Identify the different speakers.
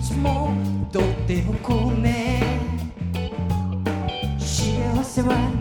Speaker 1: つもとっておこうね。幸せは